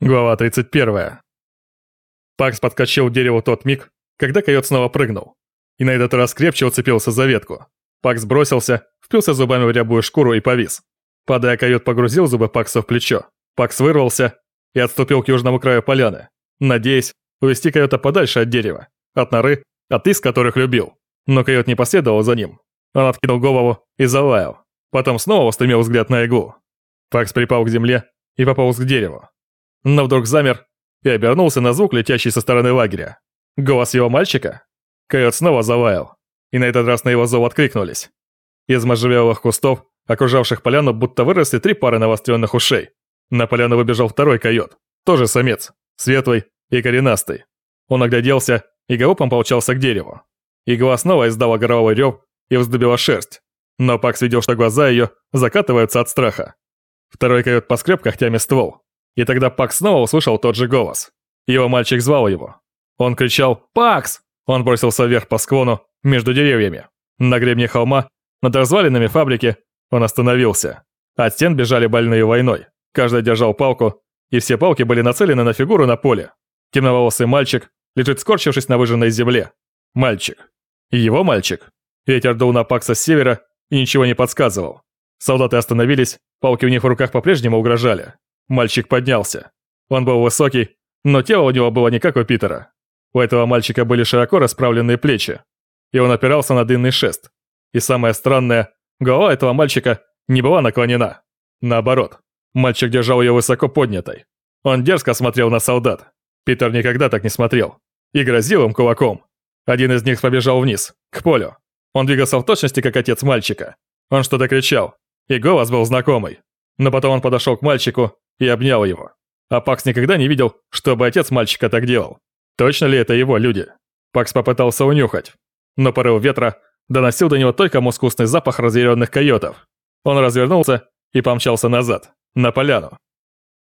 Глава 31. Пакс подскочил к дереву тот миг, когда койот снова прыгнул. И на этот раз крепче уцепился за ветку. Пакс бросился, впился зубами в рябую шкуру и повис. Падая, койот погрузил зубы Пакса в плечо. Пакс вырвался и отступил к южному краю поляны, надеясь увести койота подальше от дерева, от норы, от из которых любил. Но койот не последовал за ним. Он откинул голову и залаял. Потом снова устремил взгляд на иглу. Пакс припал к земле и пополз к дереву но вдруг замер и обернулся на звук, летящий со стороны лагеря. Голос его мальчика? Койот снова заваял, и на этот раз на его зов откликнулись. Из можжевелых кустов, окружавших поляну, будто выросли три пары навостренных ушей. На поляну выбежал второй койот, тоже самец, светлый и коренастый. Он огляделся и галопом помчался к дереву. Игла снова издала горловой рев и вздыбила шерсть, но Пакс видел, что глаза ее закатываются от страха. Второй койот поскреб когтями ствол, и тогда Пакс снова услышал тот же голос. Его мальчик звал его. Он кричал «Пакс!». Он бросился вверх по склону, между деревьями. На гребне холма, над развалинами фабрики, он остановился. От стен бежали больные войной. Каждый держал палку, и все палки были нацелены на фигуру на поле. Темноволосый мальчик лежит скорчившись на выжженной земле. Мальчик. Его мальчик. Ветер дул на Пакса с севера и ничего не подсказывал. Солдаты остановились, палки у них в руках по-прежнему угрожали. Мальчик поднялся. Он был высокий, но тело у него было не как у Питера. У этого мальчика были широко расправленные плечи, и он опирался на длинный шест. И самое странное, голова этого мальчика не была наклонена. Наоборот, мальчик держал ее высоко поднятой. Он дерзко смотрел на солдат. Питер никогда так не смотрел. И грозил им кулаком. Один из них побежал вниз, к полю. Он двигался в точности, как отец мальчика. Он что-то кричал, и голос был знакомый. Но потом он подошел к мальчику и обнял его. А Пакс никогда не видел, чтобы отец мальчика так делал. Точно ли это его люди? Пакс попытался унюхать, но порыв ветра доносил до него только мускусный запах разъяренных койотов. Он развернулся и помчался назад, на поляну.